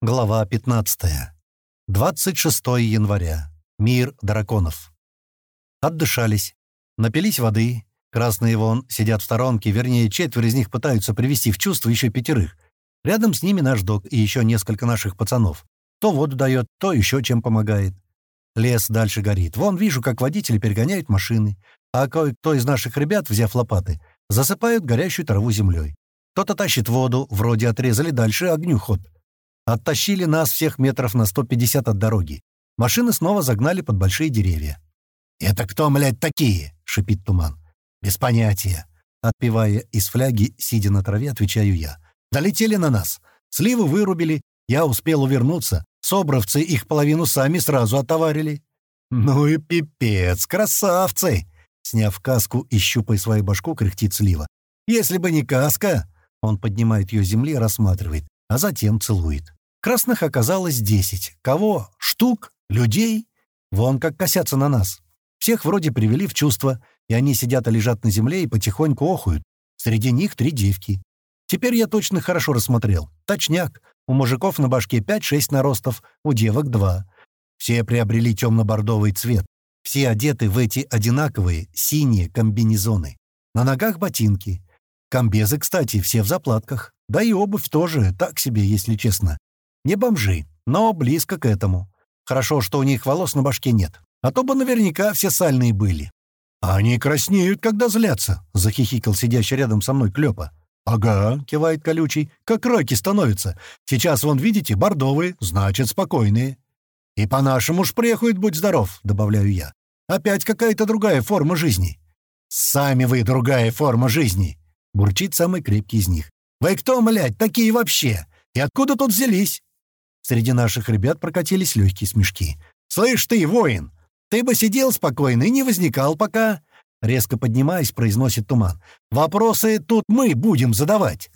Глава 15. 26 января. Мир драконов. Отдышались. Напились воды. Красные вон сидят в сторонке, вернее, четверо из них пытаются привести в чувство еще пятерых. Рядом с ними наш док и еще несколько наших пацанов. То воду дает, то еще чем помогает. Лес дальше горит. Вон вижу, как водители перегоняют машины, а кое-кто из наших ребят, взяв лопаты, засыпают горящую траву землей. Кто-то тащит воду, вроде отрезали дальше огню ход. Оттащили нас всех метров на 150 от дороги. Машины снова загнали под большие деревья. «Это кто, млядь, такие?» — шипит туман. «Без понятия». Отпивая из фляги, сидя на траве, отвечаю я. «Долетели на нас. Сливы вырубили. Я успел увернуться. Собровцы их половину сами сразу отоварили». «Ну и пипец, красавцы!» Сняв каску и щупая свою башку, кряхтит слива. «Если бы не каска...» Он поднимает ее с земли рассматривает, а затем целует. Красных оказалось десять. Кого? Штук? Людей? Вон как косятся на нас. Всех вроде привели в чувство, и они сидят и лежат на земле и потихоньку охуют. Среди них три девки. Теперь я точно хорошо рассмотрел. Точняк. У мужиков на башке 5-6 наростов, у девок 2. Все приобрели темно-бордовый цвет. Все одеты в эти одинаковые синие комбинезоны. На ногах ботинки. Комбезы, кстати, все в заплатках. Да и обувь тоже, так себе, если честно. Не бомжи, но близко к этому. Хорошо, что у них волос на башке нет. А то бы наверняка все сальные были. «А «Они краснеют, когда злятся», — захихикал сидящий рядом со мной Клёпа. «Ага», — кивает колючий, — «как раки становятся. Сейчас, вон, видите, бордовые, значит, спокойные». «И по-нашему шпрехают, будь здоров», — добавляю я. «Опять какая-то другая форма жизни». «Сами вы другая форма жизни», — бурчит самый крепкий из них. «Вы кто, млядь, такие вообще? И откуда тут взялись?» Среди наших ребят прокатились легкие смешки. «Слышь ты, воин, ты бы сидел спокойно и не возникал пока...» Резко поднимаясь, произносит Туман. «Вопросы тут мы будем задавать».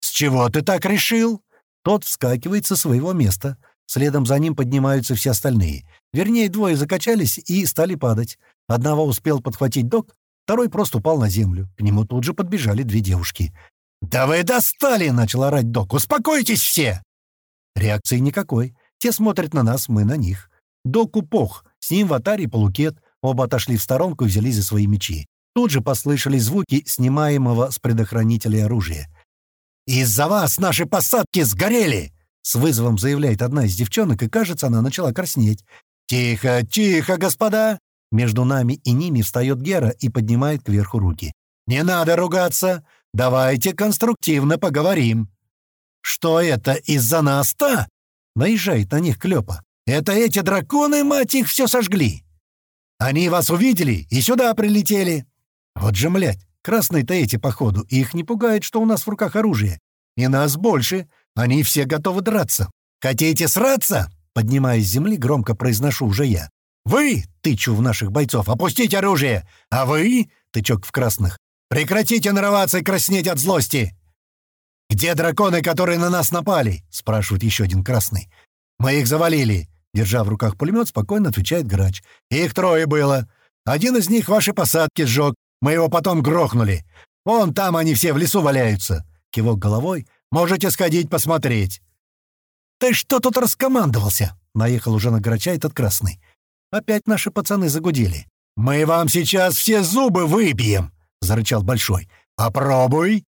«С чего ты так решил?» Тот вскакивает со своего места. Следом за ним поднимаются все остальные. Вернее, двое закачались и стали падать. Одного успел подхватить док, второй просто упал на землю. К нему тут же подбежали две девушки. «Да вы достали!» — начал орать док. «Успокойтесь все!» Реакции никакой. Те смотрят на нас, мы на них. Доку пох, с ним в атаре полукет, оба отошли в сторонку и взялись за свои мечи. Тут же послышались звуки снимаемого с предохранителя оружия. «Из-за вас наши посадки сгорели!» С вызовом заявляет одна из девчонок, и, кажется, она начала краснеть. «Тихо, тихо, господа!» Между нами и ними встает Гера и поднимает кверху руки. «Не надо ругаться! Давайте конструктивно поговорим!» «Что это, из-за нас-то?» — наезжает на них Клёпа. «Это эти драконы, мать их, все сожгли! Они вас увидели и сюда прилетели! Вот же, млядь, красные-то эти, походу, их не пугает, что у нас в руках оружие. И нас больше, они все готовы драться. Хотите сраться?» Поднимаясь с земли, громко произношу уже я. «Вы!» — тычу в наших бойцов. «Опустите оружие! А вы!» — тычок в красных. «Прекратите нарываться и краснеть от злости!» «Где драконы, которые на нас напали?» — спрашивает еще один красный. «Мы их завалили», — держа в руках пулемет, спокойно отвечает грач. «Их трое было. Один из них ваши посадки сжег. Мы его потом грохнули. Вон там они все в лесу валяются». Кивок головой. «Можете сходить посмотреть». «Ты что тут раскомандовался?» — наехал уже на грача этот красный. Опять наши пацаны загудели. «Мы вам сейчас все зубы выбьем!» — зарычал Большой. «Попробуй!»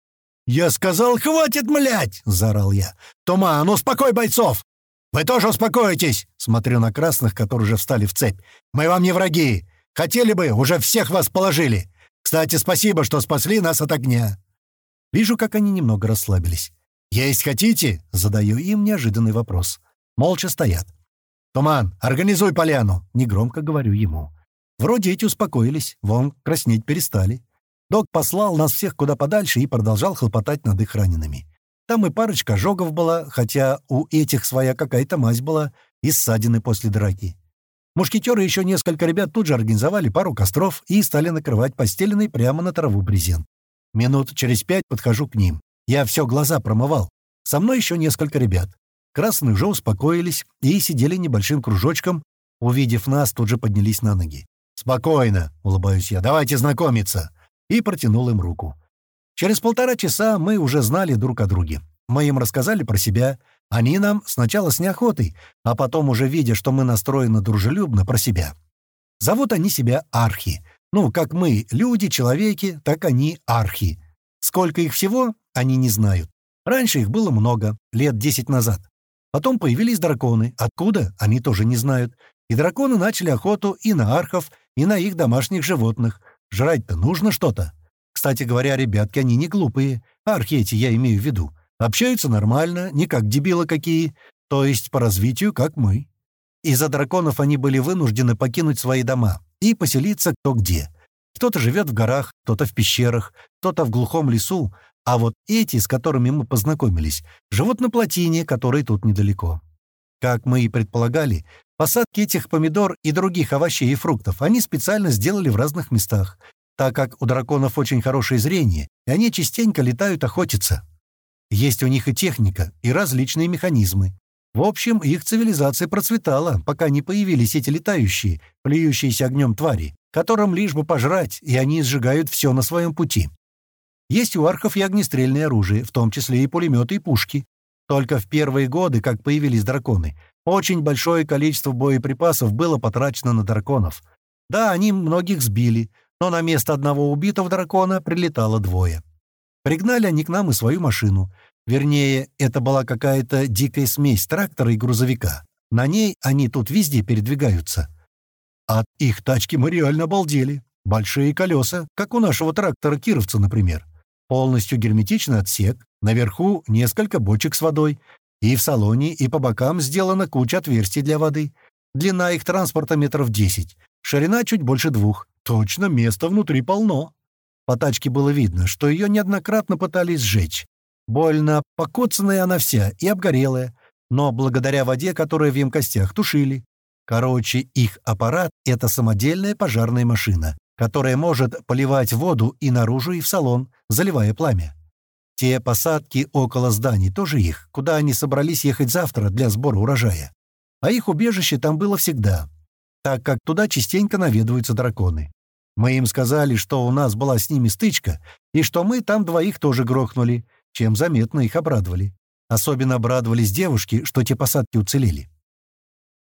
«Я сказал, хватит, млять!» — заорал я. «Туман, успокой бойцов!» «Вы тоже успокойтесь!» — смотрю на красных, которые уже встали в цепь. «Мы вам не враги! Хотели бы, уже всех вас положили! Кстати, спасибо, что спасли нас от огня!» Вижу, как они немного расслабились. «Есть хотите?» — задаю им неожиданный вопрос. Молча стоят. «Туман, организуй поляну!» — негромко говорю ему. Вроде эти успокоились, вон, краснеть перестали. Док послал нас всех куда подальше и продолжал хлопотать над их ранеными. Там и парочка ожогов была, хотя у этих своя какая-то мазь была и ссадины после драки. Мушкетеры и еще несколько ребят тут же организовали пару костров и стали накрывать постеленный прямо на траву брезент. Минут через пять подхожу к ним. Я все глаза промывал. Со мной еще несколько ребят. Красные уже успокоились и сидели небольшим кружочком. Увидев нас, тут же поднялись на ноги. «Спокойно», — улыбаюсь я, — «давайте знакомиться» и протянул им руку. Через полтора часа мы уже знали друг о друге. Мы им рассказали про себя, Они нам сначала с неохотой, а потом уже видя, что мы настроены дружелюбно про себя. Зовут они себя архи. Ну, как мы, люди, человеки, так они архи. Сколько их всего, они не знают. Раньше их было много, лет десять назад. Потом появились драконы. Откуда? Они тоже не знают. И драконы начали охоту и на архов, и на их домашних животных. Жрать-то нужно что-то. Кстати говоря, ребятки, они не глупые. Архи эти я имею в виду. Общаются нормально, не как дебилы какие, то есть по развитию, как мы. Из-за драконов они были вынуждены покинуть свои дома и поселиться кто где. Кто-то живет в горах, кто-то в пещерах, кто-то в глухом лесу, а вот эти, с которыми мы познакомились, живут на плотине, которая тут недалеко. Как мы и предполагали, посадки этих помидор и других овощей и фруктов они специально сделали в разных местах, так как у драконов очень хорошее зрение, и они частенько летают охотиться. Есть у них и техника, и различные механизмы. В общем, их цивилизация процветала, пока не появились эти летающие, плюющиеся огнем твари, которым лишь бы пожрать, и они сжигают все на своем пути. Есть у архов и огнестрельное оружие, в том числе и пулеметы и пушки. Только в первые годы, как появились драконы, очень большое количество боеприпасов было потрачено на драконов. Да, они многих сбили, но на место одного убитого дракона прилетало двое. Пригнали они к нам и свою машину. Вернее, это была какая-то дикая смесь трактора и грузовика. На ней они тут везде передвигаются. От их тачки мы реально обалдели. Большие колеса, как у нашего трактора Кировца, например. Полностью герметичный отсек, наверху несколько бочек с водой. И в салоне, и по бокам сделана куча отверстий для воды. Длина их транспорта метров 10, ширина чуть больше двух. Точно, места внутри полно. По тачке было видно, что ее неоднократно пытались сжечь. Больно покоцанная она вся и обгорелая, но благодаря воде, которая в емкостях, тушили. Короче, их аппарат — это самодельная пожарная машина, которая может поливать воду и наружу, и в салон, заливая пламя. Те посадки около зданий тоже их, куда они собрались ехать завтра для сбора урожая. А их убежище там было всегда, так как туда частенько наведываются драконы. Мы им сказали, что у нас была с ними стычка, и что мы там двоих тоже грохнули, чем заметно их обрадовали. Особенно обрадовались девушки, что те посадки уцелели.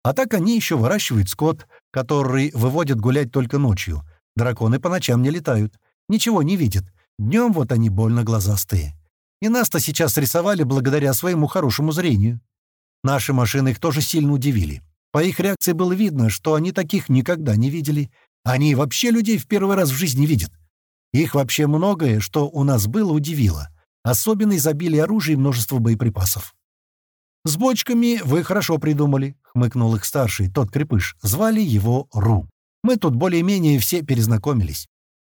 А так они еще выращивают скот, который выводят гулять только ночью. Драконы по ночам не летают, ничего не видят. Днем вот они больно глазастые. И нас-то сейчас рисовали благодаря своему хорошему зрению. Наши машины их тоже сильно удивили. По их реакции было видно, что они таких никогда не видели, они вообще людей в первый раз в жизни видят. Их вообще многое, что у нас было, удивило. Особенно изобилие оружия и множество боеприпасов. «С бочками вы хорошо придумали», — хмыкнул их старший, тот крепыш. Звали его Ру. «Мы тут более-менее все перезнакомились.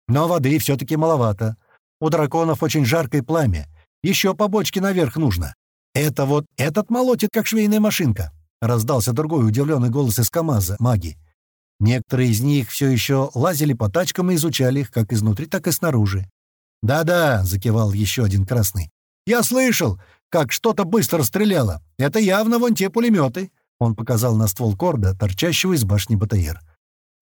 Но воды все-таки маловато. У драконов очень жаркое пламя. Еще по бочке наверх нужно. Это вот этот молотит, как швейная машинка», — раздался другой удивленный голос из КамАЗа, маги. Некоторые из них все еще лазили по тачкам и изучали их как изнутри, так и снаружи. «Да-да», — закивал еще один красный. «Я слышал, как что-то быстро стреляло. Это явно вон те пулеметы». Он показал на ствол корда, торчащего из башни БТР.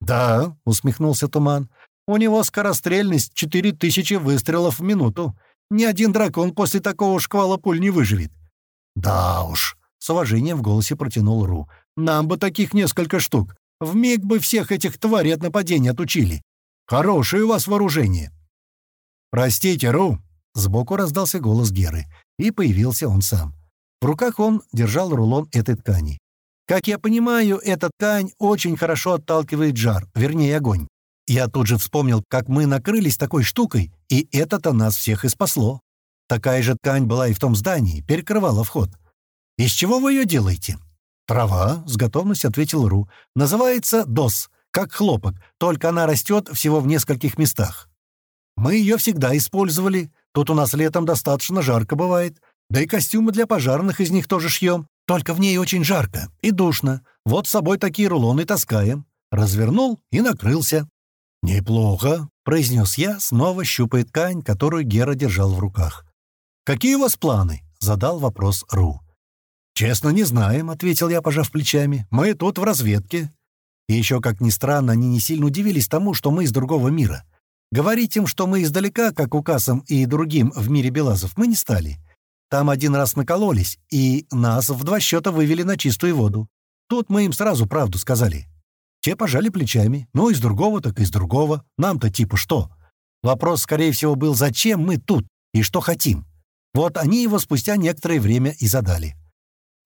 «Да», — усмехнулся Туман, — «у него скорострельность четыре тысячи выстрелов в минуту. Ни один дракон после такого шквала пуль не выживет». «Да уж», — с уважением в голосе протянул Ру, — «нам бы таких несколько штук. Вмиг бы всех этих тварей от нападения отучили. Хорошее у вас вооружение». «Простите, Ру!» — сбоку раздался голос Геры, и появился он сам. В руках он держал рулон этой ткани. Как я понимаю, эта ткань очень хорошо отталкивает жар, вернее, огонь. Я тут же вспомнил, как мы накрылись такой штукой, и это-то нас всех и спасло. Такая же ткань была и в том здании, перекрывала вход. «Из чего вы ее делаете?» «Трава», — с готовностью ответил Ру. «Называется дос, как хлопок, только она растет всего в нескольких местах. Мы ее всегда использовали. Тут у нас летом достаточно жарко бывает. Да и костюмы для пожарных из них тоже шьем. Только в ней очень жарко и душно. Вот с собой такие рулоны таскаем». Развернул и накрылся. «Неплохо», — произнес я, снова щупая ткань, которую Гера держал в руках. «Какие у вас планы?» — задал вопрос Ру. «Честно, не знаем», — ответил я, пожав плечами. «Мы тут в разведке». И еще, как ни странно, они не сильно удивились тому, что мы из другого мира. Говорить им, что мы издалека, как указам и другим в мире Белазов, мы не стали. Там один раз накололись, и нас в два счета вывели на чистую воду. Тут мы им сразу правду сказали. Те пожали плечами. Ну, из другого, так из другого. Нам-то типа что? Вопрос, скорее всего, был, зачем мы тут и что хотим. Вот они его спустя некоторое время и задали.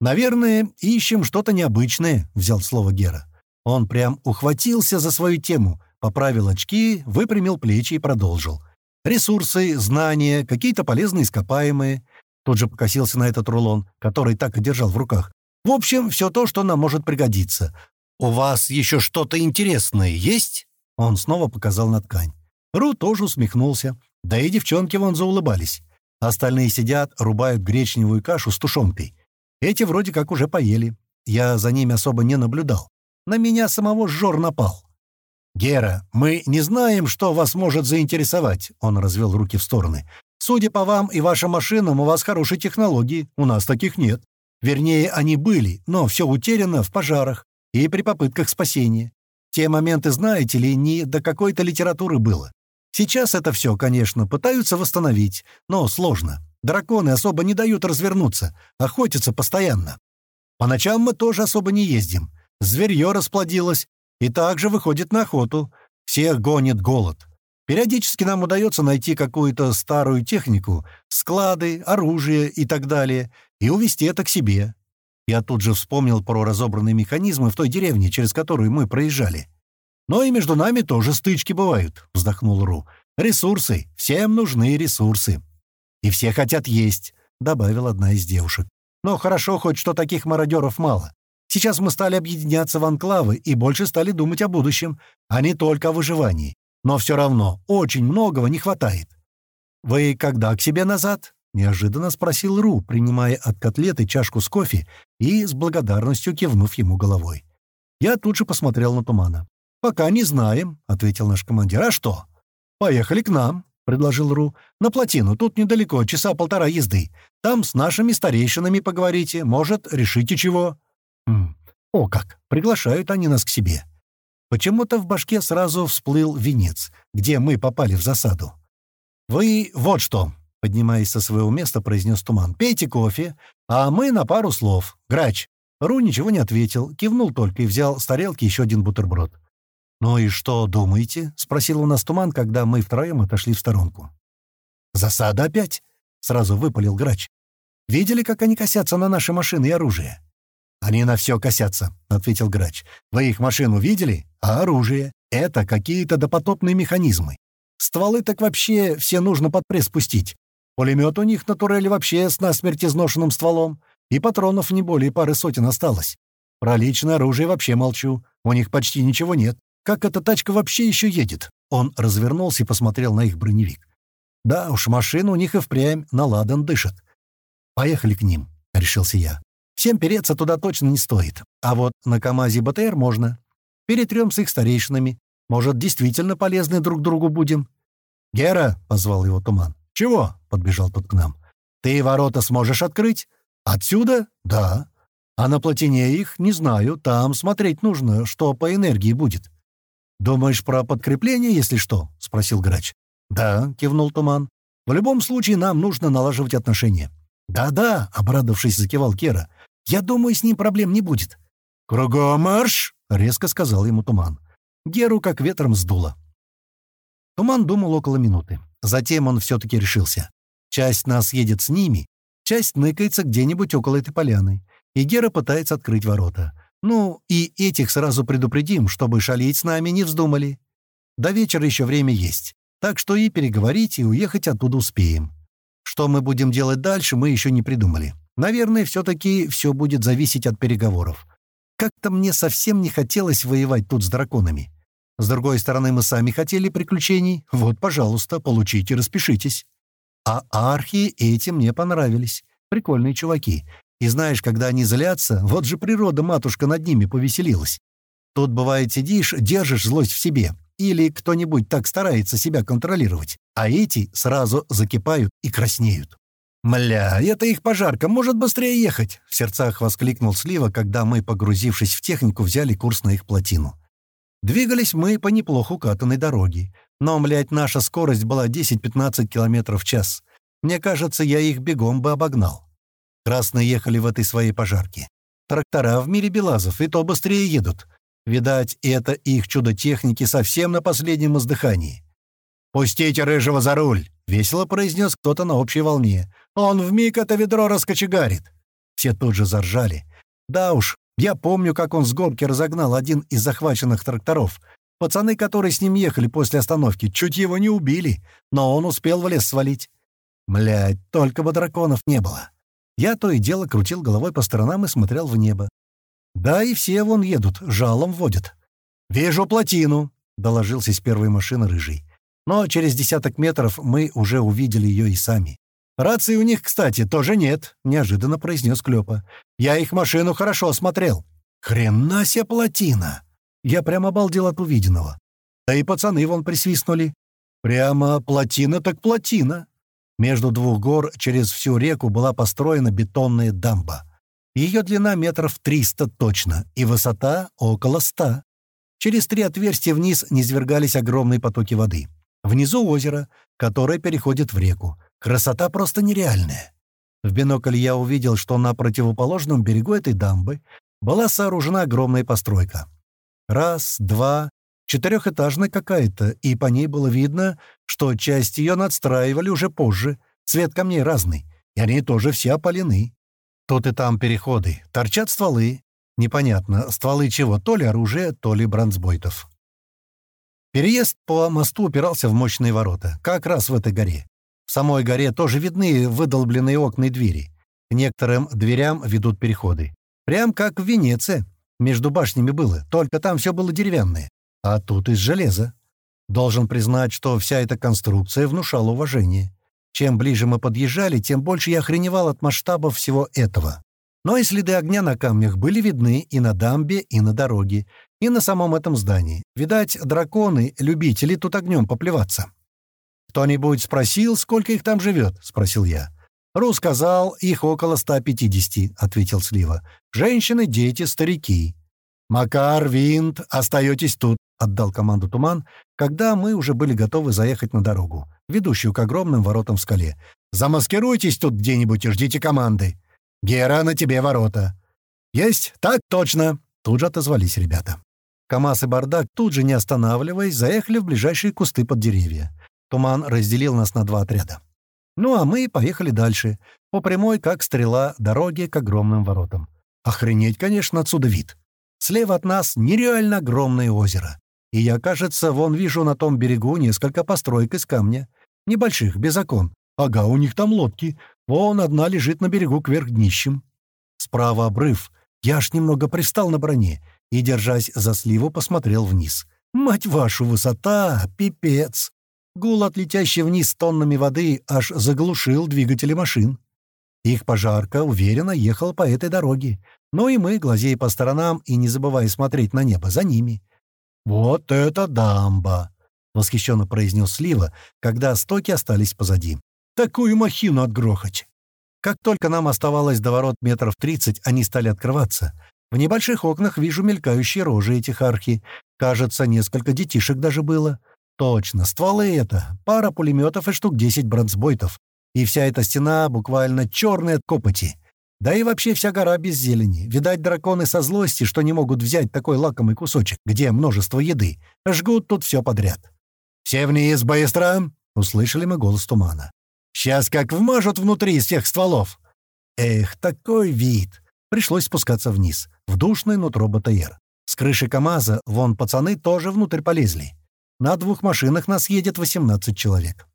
«Наверное, ищем что-то необычное», — взял слово Гера. Он прям ухватился за свою тему, поправил очки, выпрямил плечи и продолжил. «Ресурсы, знания, какие-то полезные ископаемые». Тут же покосился на этот рулон, который так и держал в руках. «В общем, все то, что нам может пригодиться. У вас еще что-то интересное есть?» Он снова показал на ткань. Ру тоже усмехнулся. Да и девчонки вон заулыбались. Остальные сидят, рубают гречневую кашу с тушенкой. Эти вроде как уже поели. Я за ними особо не наблюдал. На меня самого жор напал. «Гера, мы не знаем, что вас может заинтересовать», — он развел руки в стороны. «Судя по вам и вашим машинам, у вас хорошие технологии, у нас таких нет. Вернее, они были, но все утеряно в пожарах и при попытках спасения. Те моменты, знаете ли, не до какой-то литературы было. Сейчас это все, конечно, пытаются восстановить, но сложно. Драконы особо не дают развернуться, охотятся постоянно. По ночам мы тоже особо не ездим. Зверье расплодилось и также выходит на охоту. Всех гонит голод. Периодически нам удается найти какую-то старую технику, склады, оружие и так далее, и увезти это к себе. Я тут же вспомнил про разобранные механизмы в той деревне, через которую мы проезжали. «Но и между нами тоже стычки бывают», — вздохнул Ру. «Ресурсы. Всем нужны ресурсы». «И все хотят есть», — добавила одна из девушек. «Но хорошо хоть, что таких мародеров мало. Сейчас мы стали объединяться в анклавы и больше стали думать о будущем, а не только о выживании. Но все равно очень многого не хватает». «Вы когда к себе назад?» — неожиданно спросил Ру, принимая от котлеты чашку с кофе и с благодарностью кивнув ему головой. Я тут же посмотрел на Тумана. «Пока не знаем», — ответил наш командир. «А что?» «Поехали к нам», — предложил Ру. «На плотину, тут недалеко, часа полтора езды. Там с нашими старейшинами поговорите, может, решите чего». «Хм, о как, приглашают они нас к себе». Почему-то в башке сразу всплыл венец, где мы попали в засаду. «Вы вот что», — поднимаясь со своего места, произнес Туман, — «пейте кофе, а мы на пару слов. Грач». Ру ничего не ответил, кивнул только и взял с тарелки еще один бутерброд. «Ну и что думаете?» — спросил у нас Туман, когда мы втроем отошли в сторонку. «Засада опять?» — сразу выпалил грач. «Видели, как они косятся на наши машины и оружие?» «Они на все косятся», — ответил грач. «Вы их машину видели? А оружие? Это какие-то допотопные механизмы. Стволы так вообще все нужно под пресс пустить. Пулемет у них на турели вообще с насмерть изношенным стволом, и патронов не более пары сотен осталось. Про личное оружие вообще молчу, у них почти ничего нет. Как эта тачка вообще еще едет?» Он развернулся и посмотрел на их броневик. «Да уж, машина у них и впрямь на ладан дышит. Поехали к ним», — решился я. «Всем переться туда точно не стоит. А вот на КамАЗе БТР можно. Перетрем с их старейшинами. Может, действительно полезны друг другу будем». «Гера», — позвал его Туман. «Чего?» — подбежал тот к нам. «Ты ворота сможешь открыть?» «Отсюда?» «Да». «А на плотине их? Не знаю. Там смотреть нужно, что по энергии будет». «Думаешь про подкрепление, если что?» — спросил грач. «Да», — кивнул Туман. «В любом случае нам нужно налаживать отношения». «Да-да», — обрадовавшись, закивал Кера. «Я думаю, с ним проблем не будет». «Кругом марш!» — резко сказал ему Туман. Геру как ветром сдуло. Туман думал около минуты. Затем он все-таки решился. Часть нас едет с ними, часть ныкается где-нибудь около этой поляны, и Гера пытается открыть ворота. Ну, и этих сразу предупредим, чтобы шалить с нами не вздумали. До вечера еще время есть, так что и переговорить, и уехать оттуда успеем. Что мы будем делать дальше, мы еще не придумали. Наверное, все-таки все будет зависеть от переговоров. Как-то мне совсем не хотелось воевать тут с драконами. С другой стороны, мы сами хотели приключений. Вот, пожалуйста, получите, распишитесь. А архи эти мне понравились. Прикольные чуваки. И знаешь, когда они злятся, вот же природа, матушка, над ними повеселилась. Тут, бывает, сидишь, держишь злость в себе. Или кто-нибудь так старается себя контролировать. А эти сразу закипают и краснеют. «Мля, это их пожарка, может быстрее ехать!» — в сердцах воскликнул Слива, когда мы, погрузившись в технику, взяли курс на их плотину. Двигались мы по неплохо укатанной дороге. Но, млядь, наша скорость была 10-15 км в час. Мне кажется, я их бегом бы обогнал. Красные ехали в этой своей пожарке. Трактора в мире Белазов и то быстрее едут. Видать, это их чудо техники совсем на последнем издыхании. «Пустите Рыжего за руль!» — весело произнес кто-то на общей волне. «Он вмиг это ведро раскочегарит!» Все тут же заржали. «Да уж, я помню, как он с горки разогнал один из захваченных тракторов. Пацаны, которые с ним ехали после остановки, чуть его не убили, но он успел в лес свалить. Блядь, только бы драконов не было. Я то и дело крутил головой по сторонам и смотрел в небо. Да и все вон едут, жалом водят. «Вижу плотину», — доложился из первой машины рыжий. Но через десяток метров мы уже увидели ее и сами. «Рации у них, кстати, тоже нет», — неожиданно произнес Клёпа. «Я их машину хорошо осмотрел». «Хрена себе плотина!» Я прямо обалдел от увиденного. Да и пацаны вон присвистнули. Прямо плотина так плотина. Между двух гор через всю реку была построена бетонная дамба. Ее длина метров 300 точно, и высота около 100. Через три отверстия вниз низвергались огромные потоки воды. Внизу озеро, которое переходит в реку. Красота просто нереальная. В бинокль я увидел, что на противоположном берегу этой дамбы была сооружена огромная постройка. Раз, два, четырехэтажная какая-то, и по ней было видно, что часть ее надстраивали уже позже. Цвет камней разный, и они тоже все опалены. Тут и там переходы, торчат стволы. Непонятно, стволы чего, то ли оружие, то ли бронзбойтов. Переезд по мосту упирался в мощные ворота, как раз в этой горе. Самой горе тоже видны выдолбленные окна и двери. К некоторым дверям ведут переходы. Прям как в Венеции. Между башнями было, только там все было деревянное. А тут из железа. Должен признать, что вся эта конструкция внушала уважение. Чем ближе мы подъезжали, тем больше я охреневал от масштабов всего этого. Но и следы огня на камнях были видны и на дамбе, и на дороге, и на самом этом здании. Видать, драконы, любители тут огнем поплеваться. «Кто-нибудь спросил, сколько их там живет?» — спросил я. «Ру сказал, их около 150», — ответил Слива. «Женщины, дети, старики». «Макар, Винт, остаетесь тут», — отдал команду Туман, когда мы уже были готовы заехать на дорогу, ведущую к огромным воротам в скале. «Замаскируйтесь тут где-нибудь и ждите команды. Гера, на тебе ворота». «Есть? Так точно!» — тут же отозвались ребята. КамАЗ и Бардак, тут же не останавливаясь, заехали в ближайшие кусты под деревья. Туман разделил нас на два отряда. Ну, а мы поехали дальше, по прямой, как стрела, дороге к огромным воротам. Охренеть, конечно, отсюда вид. Слева от нас нереально огромное озеро. И я, кажется, вон вижу на том берегу несколько построек из камня. Небольших, без окон. Ага, у них там лодки. Вон одна лежит на берегу кверх днищем. Справа обрыв. Я аж немного пристал на броне и, держась за сливу, посмотрел вниз. «Мать вашу, высота! Пипец!» Гул от летящей вниз тоннами воды аж заглушил двигатели машин. Их пожарка уверенно ехала по этой дороге. Ну и мы, глазея по сторонам и не забывая смотреть на небо за ними. «Вот это дамба!» — восхищенно произнес Слива, когда стоки остались позади. «Такую махину отгрохать!» Как только нам оставалось до ворот метров тридцать, они стали открываться, в небольших окнах вижу мелькающие рожи этих архи. Кажется, несколько детишек даже было. Точно, стволы это. Пара пулеметов и штук десять бронзбойтов. И вся эта стена буквально черная от копоти. Да и вообще вся гора без зелени. Видать, драконы со злости, что не могут взять такой лакомый кусочек, где множество еды, жгут тут все подряд. «Все вниз, быстро!» — услышали мы голос тумана. «Сейчас как вмажут внутри из всех стволов!» Эх, такой вид! Пришлось спускаться вниз, в душный нутро БТР. С крыши КамАЗа вон пацаны тоже внутрь полезли. На двух машинах нас едет 18 человек.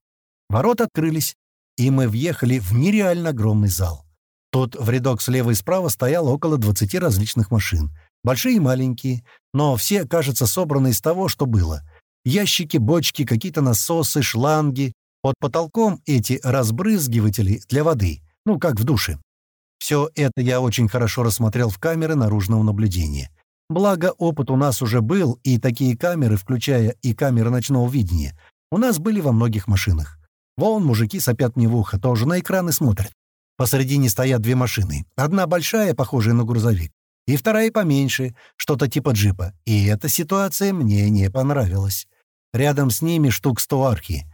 Ворота открылись, и мы въехали в нереально огромный зал. Тут в рядок слева и справа стояло около 20 различных машин. Большие и маленькие, но все, кажется, собраны из того, что было. Ящики, бочки, какие-то насосы, шланги. Под потолком эти разбрызгиватели для воды, ну, как в душе. Все это я очень хорошо рассмотрел в камеры наружного наблюдения. Благо, опыт у нас уже был, и такие камеры, включая и камеры ночного видения, у нас были во многих машинах. Вон мужики сопят мне в ухо, тоже на экраны смотрят. Посередине стоят две машины. Одна большая, похожая на грузовик, и вторая поменьше, что-то типа джипа. И эта ситуация мне не понравилась. Рядом с ними штук сто архи.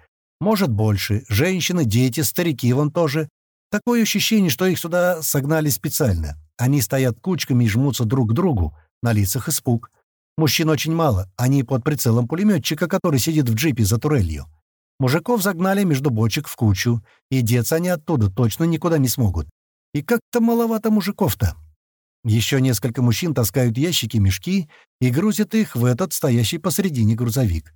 Может, больше. Женщины, дети, старики вон тоже. Такое ощущение, что их сюда согнали специально. Они стоят кучками и жмутся друг к другу. На лицах испуг. Мужчин очень мало. Они под прицелом пулеметчика, который сидит в джипе за турелью. Мужиков загнали между бочек в кучу, и деться они оттуда точно никуда не смогут. И как-то маловато мужиков-то. Еще несколько мужчин таскают ящики, мешки и грузят их в этот стоящий посредине грузовик.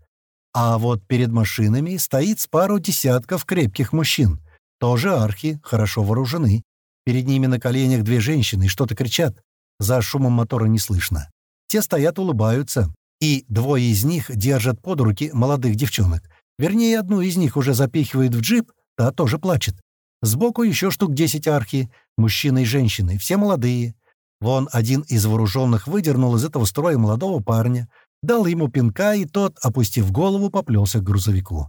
А вот перед машинами стоит с пару десятков крепких мужчин. Тоже архи, хорошо вооружены. Перед ними на коленях две женщины что-то кричат. За шумом мотора не слышно. Те стоят, улыбаются. И двое из них держат под руки молодых девчонок. Вернее, одну из них уже запихивают в джип, та тоже плачет. Сбоку еще штук десять архи, мужчины и женщины, все молодые. Вон один из вооруженных выдернул из этого строя молодого парня, дал ему пинка, и тот, опустив голову, поплелся к грузовику.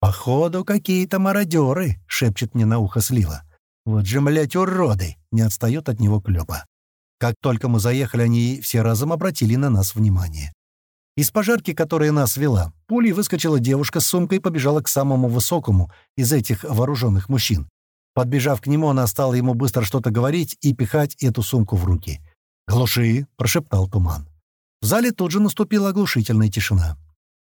«Походу, какие-то мародеры», — шепчет мне на ухо Слива. «Вот же, млядь, уроды!» — не отстает от него Клёпа. Как только мы заехали, они все разом обратили на нас внимание. Из пожарки, которая нас вела, пулей выскочила девушка с сумкой и побежала к самому высокому из этих вооруженных мужчин. Подбежав к нему, она стала ему быстро что-то говорить и пихать эту сумку в руки. «Глуши!» — прошептал туман. В зале тут же наступила оглушительная тишина.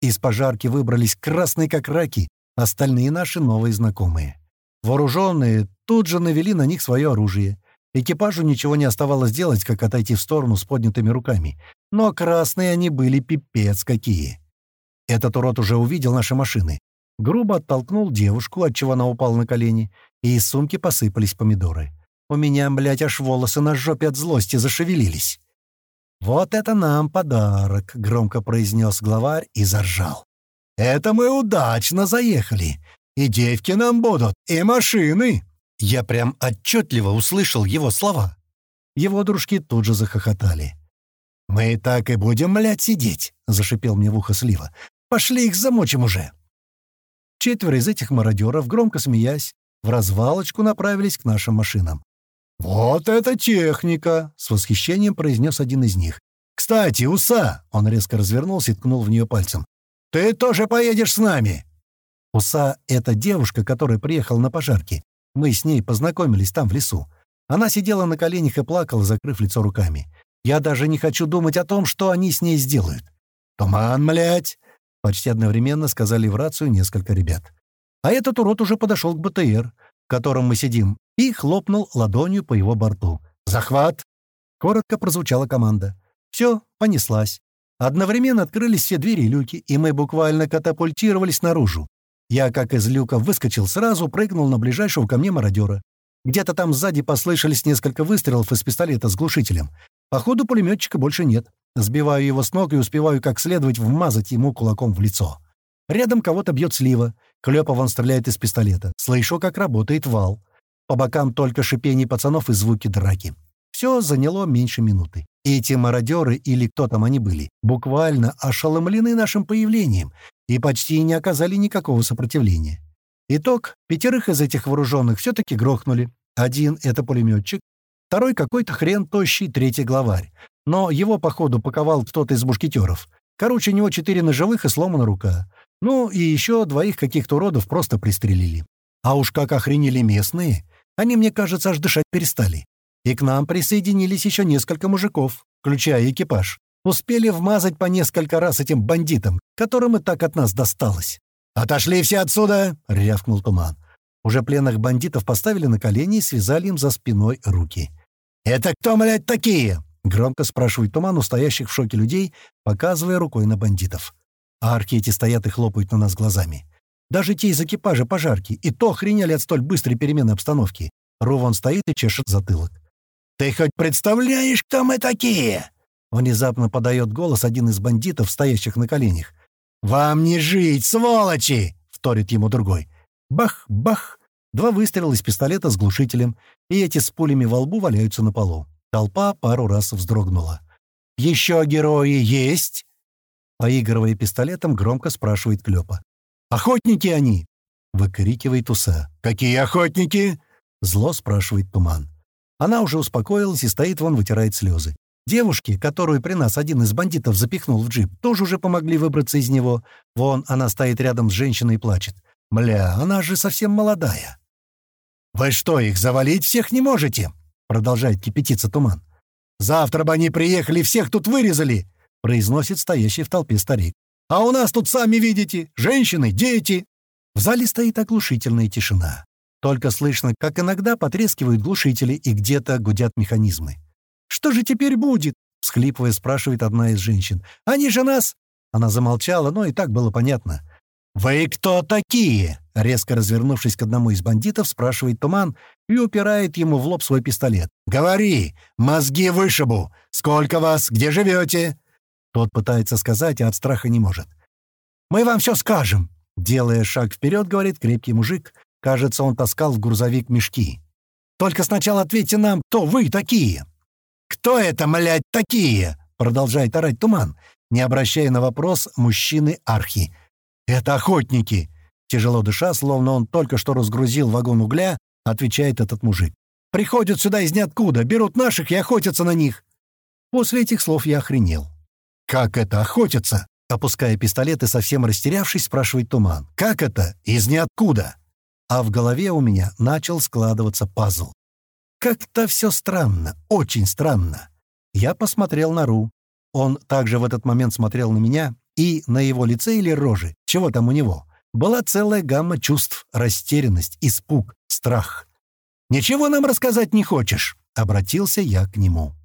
Из пожарки выбрались красные как раки, остальные наши новые знакомые. Вооруженные тут же навели на них свое оружие. Экипажу ничего не оставалось делать, как отойти в сторону с поднятыми руками. Но красные они были пипец какие. Этот урод уже увидел наши машины грубо оттолкнул девушку, отчего она упала на колени, и из сумки посыпались помидоры. У меня, блядь, аж волосы на жопе от злости зашевелились. «Вот это нам подарок», — громко произнес главарь и заржал. «Это мы удачно заехали. И девки нам будут, и машины». Я прям отчетливо услышал его слова. Его дружки тут же захохотали. «Мы так и будем, блядь, сидеть», — зашипел мне в ухо Слива. «Пошли их замочим уже». Четверо из этих мародеров, громко смеясь, в развалочку направились к нашим машинам. «Вот это техника!» — с восхищением произнес один из них. «Кстати, Уса!» — он резко развернулся и ткнул в нее пальцем. «Ты тоже поедешь с нами!» Уса — это девушка, которая приехала на пожарки. Мы с ней познакомились там, в лесу. Она сидела на коленях и плакала, закрыв лицо руками. Я даже не хочу думать о том, что они с ней сделают. «Туман, млять!» Почти одновременно сказали в рацию несколько ребят. А этот урод уже подошел к БТР, в котором мы сидим, и хлопнул ладонью по его борту. «Захват!» Коротко прозвучала команда. Все, понеслась. Одновременно открылись все двери и люки, и мы буквально катапультировались наружу. Я, как из люка, выскочил сразу, прыгнул на ближайшего ко мне мародера. Где-то там сзади послышались несколько выстрелов из пистолета с глушителем. Походу, пулеметчика больше нет. Сбиваю его с ног и успеваю как следовать вмазать ему кулаком в лицо. Рядом кого-то бьет слива. Клёпов он стреляет из пистолета. Слышу, как работает вал. По бокам только шипение пацанов и звуки драки. Все заняло меньше минуты. Эти мародеры, или кто там они были, буквально ошеломлены нашим появлением и почти не оказали никакого сопротивления. Итог — пятерых из этих вооруженных все-таки грохнули. Один — это пулеметчик, второй — какой-то хрен тощий, третий — главарь. Но его, походу, паковал кто-то из мушкетеров. Короче, у него четыре ножевых и сломана рука. Ну, и еще двоих каких-то уродов просто пристрелили. А уж как охренели местные. Они, мне кажется, аж дышать перестали. И к нам присоединились еще несколько мужиков, включая экипаж. Успели вмазать по несколько раз этим бандитам, которым и так от нас досталось. «Отошли все отсюда!» — рявкнул Туман. Уже пленных бандитов поставили на колени и связали им за спиной руки. «Это кто, блядь, такие?» Громко спрашивает туман у стоящих в шоке людей, показывая рукой на бандитов. А арки эти стоят и хлопают на нас глазами. Даже те из экипажа пожарки, и то охренели от столь быстрой перемены обстановки. Руван стоит и чешет затылок. «Ты хоть представляешь, кто мы такие?» Внезапно подает голос один из бандитов, стоящих на коленях. «Вам не жить, сволочи!» — вторит ему другой. Бах, бах! Два выстрела из пистолета с глушителем, и эти с пулями во лбу валяются на полу. Толпа пару раз вздрогнула. «Еще герои есть?» Поигрывая пистолетом, громко спрашивает Клёпа. «Охотники они!» — выкрикивает Уса. «Какие охотники?» — зло спрашивает Туман. Она уже успокоилась и стоит вон, вытирает слезы. Девушки, которую при нас один из бандитов запихнул в джип, тоже уже помогли выбраться из него. Вон, она стоит рядом с женщиной и плачет. Мля, она же совсем молодая. «Вы что, их завалить всех не можете?» — продолжает кипятиться туман. «Завтра бы они приехали, всех тут вырезали!» — произносит стоящий в толпе старик. «А у нас тут, сами видите, женщины, дети!» В зале стоит оглушительная тишина. Только слышно, как иногда потрескивают глушители и где-то гудят механизмы. «Что же теперь будет?» — всхлипывая, спрашивает одна из женщин. «Они же нас...» Она замолчала, но и так было понятно. «Вы кто такие?» Резко развернувшись к одному из бандитов, спрашивает Туман и упирает ему в лоб свой пистолет. «Говори! Мозги вышибу! Сколько вас? Где живете?» Тот пытается сказать, а от страха не может. «Мы вам все скажем!» Делая шаг вперед, говорит крепкий мужик. Кажется, он таскал в грузовик мешки. «Только сначала ответьте нам, кто вы такие?» «Кто это, млядь, такие?» Продолжает орать Туман, не обращая на вопрос мужчины Архи. «Это охотники!» Тяжело дыша, словно он только что разгрузил вагон угля, отвечает этот мужик. «Приходят сюда из ниоткуда, берут наших и охотятся на них». После этих слов я охренел. «Как это охотятся?» Опуская пистолет и совсем растерявшись, спрашивает Туман. «Как это? Из ниоткуда?» А в голове у меня начал складываться пазл. Как-то все странно, очень странно. Я посмотрел на Ру. Он также в этот момент смотрел на меня, и на его лице или роже, чего там у него, была целая гамма чувств, растерянность, испуг, страх. «Ничего нам рассказать не хочешь?» — обратился я к нему.